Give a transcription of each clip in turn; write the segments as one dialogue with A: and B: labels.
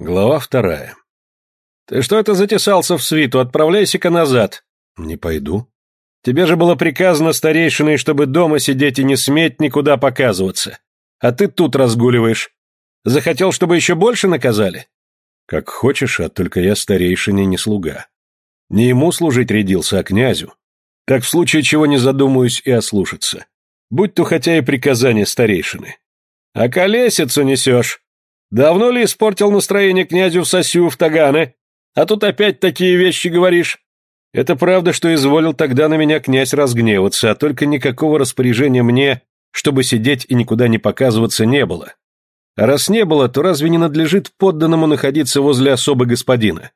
A: Глава вторая.
B: «Ты что это затесался в свиту? Отправляйся-ка назад!»
A: «Не пойду».
B: «Тебе же было приказано старейшиной, чтобы дома сидеть и не сметь никуда показываться. А ты тут разгуливаешь. Захотел, чтобы еще больше наказали?»
A: «Как хочешь, а только я старейшине не слуга. Не ему служить рядился, а князю. Так в случае чего не задумаюсь и ослушаться. Будь то хотя и приказание старейшины».
B: «А колесицу несешь?» Давно ли испортил настроение князю в Сосю в Таганы? А тут опять такие вещи говоришь. Это правда, что изволил тогда на меня князь разгневаться, а только никакого распоряжения мне, чтобы сидеть и никуда не показываться, не было. А раз не было, то разве не надлежит подданному находиться возле особы господина?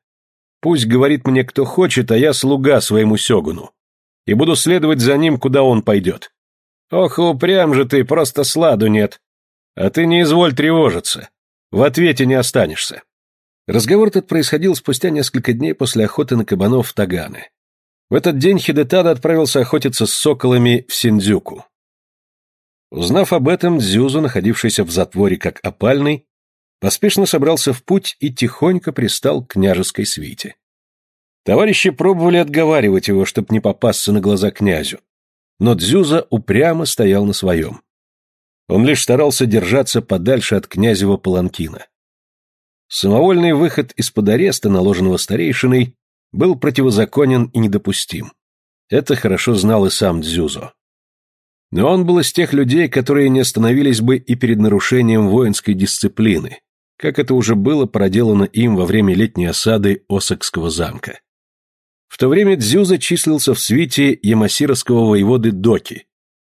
B: Пусть говорит мне, кто хочет, а я слуга своему сёгуну. И буду следовать за ним, куда он пойдет. Ох, упрям же ты, просто сладу нет. А ты не изволь тревожиться. В ответе не останешься. Разговор этот происходил спустя несколько дней после охоты на кабанов в Таганы. В этот день Хидетада отправился охотиться с соколами в Синдзюку. Узнав об этом, Дзюзу, находившийся в затворе как опальный, поспешно собрался в путь и тихонько пристал к княжеской свите. Товарищи пробовали отговаривать его, чтобы не попасться на глаза князю, но Дзюза упрямо стоял на своем. Он лишь старался держаться подальше от князева паланкина. Самовольный выход из-под ареста, наложенного старейшиной, был противозаконен и недопустим. Это хорошо знал и сам Дзюзо. Но он был из тех людей, которые не остановились бы и перед нарушением воинской дисциплины, как это уже было проделано им во время летней осады Осакского замка. В то время Дзюза числился в свите ямасировского воеводы Доки,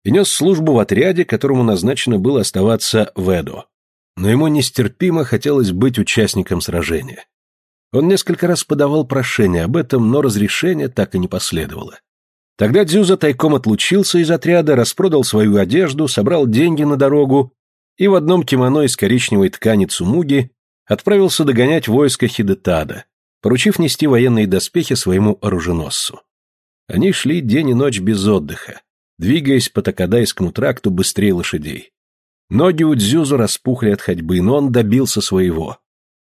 B: и нес службу в отряде, которому назначено было оставаться в Эдо. Но ему нестерпимо хотелось быть участником сражения. Он несколько раз подавал прошение об этом, но разрешения так и не последовало. Тогда Дзюза тайком отлучился из отряда, распродал свою одежду, собрал деньги на дорогу и в одном кимоно из коричневой ткани цумуги отправился догонять войско Хидетада, поручив нести военные доспехи своему оруженосцу. Они шли день и ночь без отдыха, двигаясь по Такадайскому тракту быстрее лошадей. Ноги у Дзюзу распухли от ходьбы, но он добился своего.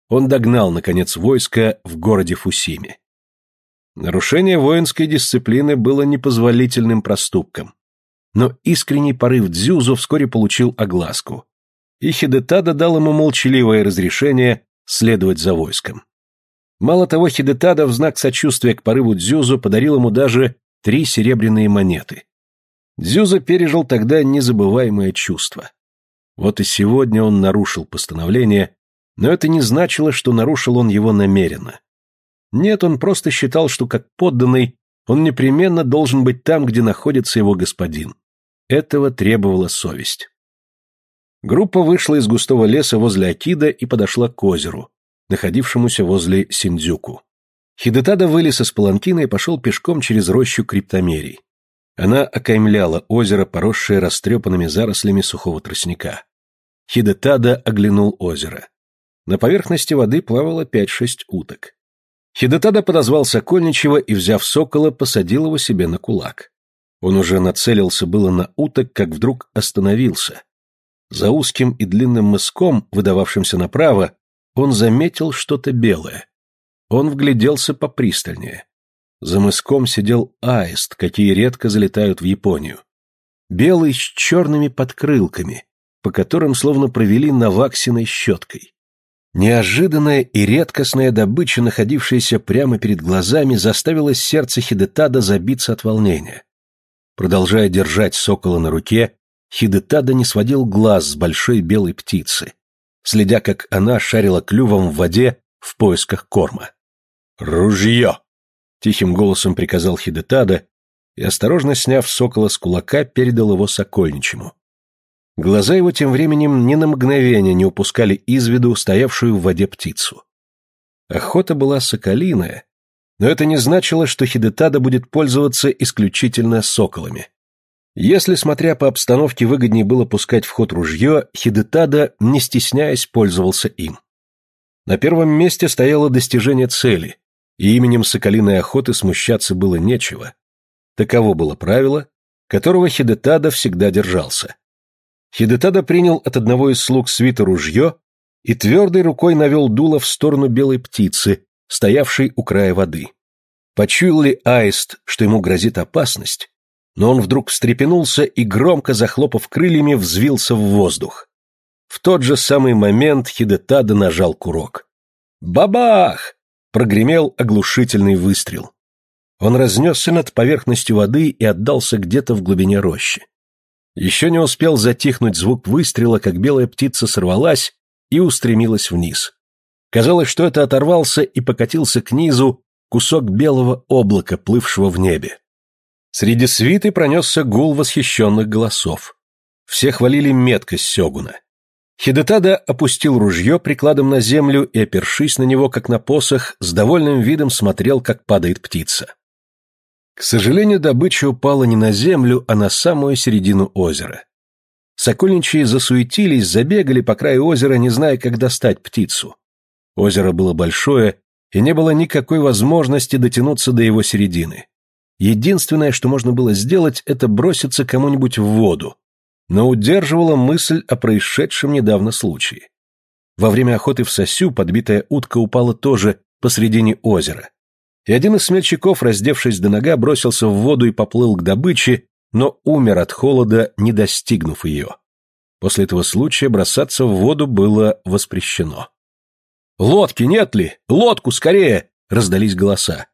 B: Он догнал, наконец, войско в городе Фусиме. Нарушение воинской дисциплины было непозволительным проступком. Но искренний порыв Дзюзу вскоре получил огласку. И Хидетада дал ему молчаливое разрешение следовать за войском. Мало того, Хидетада в знак сочувствия к порыву Дзюзу подарил ему даже три серебряные монеты. Дзюза пережил тогда незабываемое чувство. Вот и сегодня он нарушил постановление, но это не значило, что нарушил он его намеренно. Нет, он просто считал, что как подданный он непременно должен быть там, где находится его господин. Этого требовала совесть. Группа вышла из густого леса возле Акида и подошла к озеру, находившемуся возле Синдзюку. Хидетада вылез из паланкина и пошел пешком через рощу криптомерий. Она окаймляла озеро, поросшее растрепанными зарослями сухого тростника. Хидетада оглянул озеро. На поверхности воды плавало пять-шесть уток. Хидетада подозвал Сокольничего и, взяв сокола, посадил его себе на кулак. Он уже нацелился было на уток, как вдруг остановился. За узким и длинным мыском, выдававшимся направо, он заметил что-то белое. Он вгляделся попристальнее. За мыском сидел аист, какие редко залетают в Японию. Белый с черными подкрылками, по которым словно провели наваксиной щеткой. Неожиданная и редкостная добыча, находившаяся прямо перед глазами, заставила сердце Хидетада забиться от волнения. Продолжая держать сокола на руке, Хидетада не сводил глаз с большой белой птицы, следя, как она шарила клювом в воде в поисках корма. «Ружье!» Тихим голосом приказал Хидетада и, осторожно сняв сокола с кулака, передал его Сокольничему. Глаза его тем временем ни на мгновение не упускали из виду стоявшую в воде птицу. Охота была соколиная, но это не значило, что Хидетада будет пользоваться исключительно соколами. Если, смотря по обстановке, выгоднее было пускать в ход ружье, Хидетада, не стесняясь, пользовался им. На первом месте стояло достижение цели, и именем соколиной охоты смущаться было нечего. Таково было правило, которого Хидетада всегда держался. Хидетада принял от одного из слуг свита ружье
A: и твердой рукой навел дуло в сторону белой птицы, стоявшей у края воды. Почуял ли аист, что ему грозит опасность, но он вдруг встрепенулся и, громко захлопав крыльями, взвился в воздух. В тот же самый момент Хидетада нажал курок. «Бабах!» — прогремел оглушительный выстрел. Он разнесся над поверхностью воды и отдался где-то в глубине рощи. Еще не успел затихнуть звук выстрела, как белая птица сорвалась и устремилась вниз. Казалось, что это оторвался и покатился к низу кусок белого облака, плывшего в небе. Среди свиты пронесся гул восхищенных голосов. Все хвалили меткость Сёгуна. Хидетада опустил ружье прикладом на землю и, опершись на него, как на посох, с довольным видом смотрел, как падает птица. К сожалению, добыча упала не на землю, а на самую середину озера. Сокольничьи засуетились, забегали по краю озера, не зная, как достать птицу. Озеро было большое, и не было никакой возможности дотянуться до его середины. Единственное, что можно было сделать, это броситься кому-нибудь в воду, но удерживала мысль о происшедшем недавно случае. Во время охоты в сосю подбитая утка упала тоже посредине озера, и один из смельчаков, раздевшись до нога, бросился в воду и поплыл к добыче, но умер от холода, не достигнув ее. После этого случая бросаться в воду было воспрещено. «Лодки нет ли? Лодку скорее!» — раздались голоса.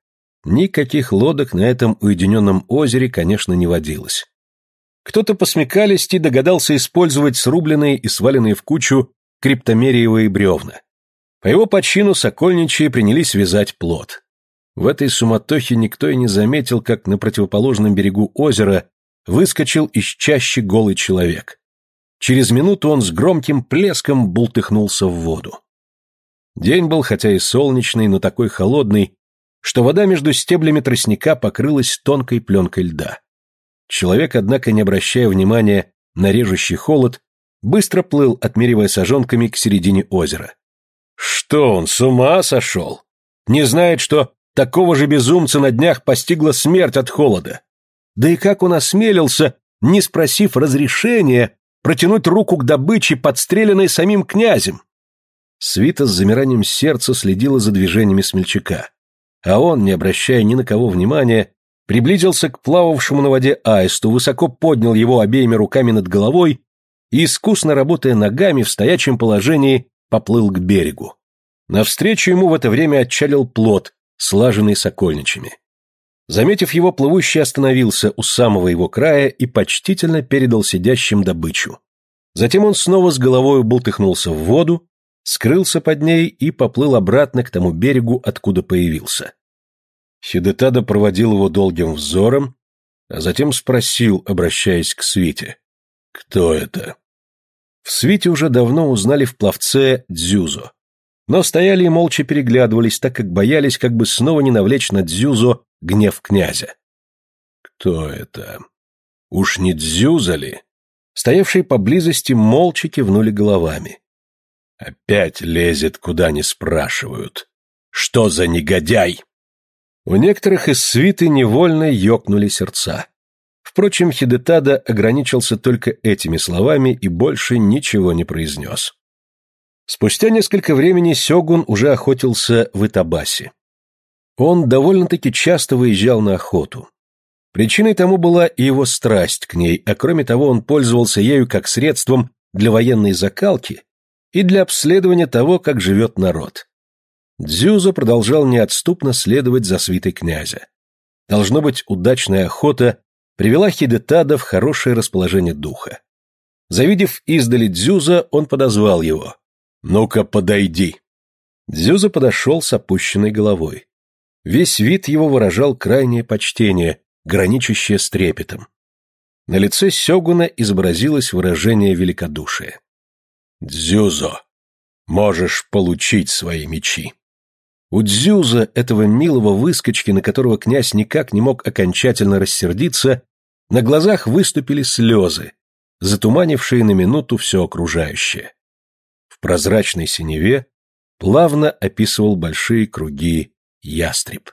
A: Никаких лодок на этом уединенном озере, конечно, не водилось. Кто-то по смекалисти догадался использовать срубленные и сваленные в кучу криптомериевые бревна. По его подчину сокольничьи принялись вязать плод. В этой суматохе никто и не заметил, как на противоположном берегу озера выскочил из чащи голый человек. Через минуту он с громким плеском бултыхнулся в воду. День был хотя и солнечный, но такой холодный, что вода между стеблями тростника покрылась тонкой пленкой льда. Человек, однако, не обращая внимания на режущий холод, быстро плыл, отмеривая сажонками к середине озера. Что он, с ума сошел? Не знает, что такого же безумца на днях постигла смерть от холода. Да и как он осмелился, не спросив разрешения, протянуть руку к добыче, подстреленной самим князем? Свита с замиранием сердца следила за движениями смельчака а он, не обращая ни на кого внимания, приблизился к плававшему на воде аисту, высоко поднял его обеими руками над головой и, искусно работая ногами в стоячем положении, поплыл к берегу. Навстречу ему в это время отчалил плот, слаженный сокольничами. Заметив его, плывущий остановился у самого его края и почтительно передал сидящим добычу. Затем он снова с головой бултыхнулся в воду, скрылся под ней и поплыл обратно к тому берегу, откуда появился. Хидетада проводил его долгим взором, а затем спросил, обращаясь к Свите. «Кто это?» В Свите уже давно узнали в пловце Дзюзо, но стояли и молча переглядывались, так как боялись, как бы снова не навлечь на Дзюзо гнев князя. «Кто это? Уж не Дзюза ли?» Стоявшие поблизости молча кивнули головами. Опять лезет, куда не спрашивают. Что за негодяй? У некоторых из свиты невольно ёкнули сердца. Впрочем, Хидетада ограничился только этими словами и больше ничего не произнес. Спустя несколько времени Сёгун уже охотился в Итабасе. Он довольно-таки часто выезжал на охоту. Причиной тому была и его страсть к ней, а кроме того он пользовался ею как средством для военной закалки и для обследования того, как живет народ. Дзюзо продолжал неотступно следовать за свитой князя. Должно быть, удачная охота привела Хидетада в хорошее расположение духа. Завидев издали Дзюза, он подозвал его. «Ну-ка, подойди!» Дзюза подошел с опущенной головой. Весь вид его выражал крайнее почтение, граничащее с трепетом. На лице Сёгуна изобразилось выражение великодушия. Дзюзо, можешь получить свои мечи. У Дзюза, этого милого выскочки, на которого князь никак не мог окончательно рассердиться, на глазах выступили слезы, затуманившие на минуту все окружающее. В прозрачной синеве плавно описывал большие круги ястреб.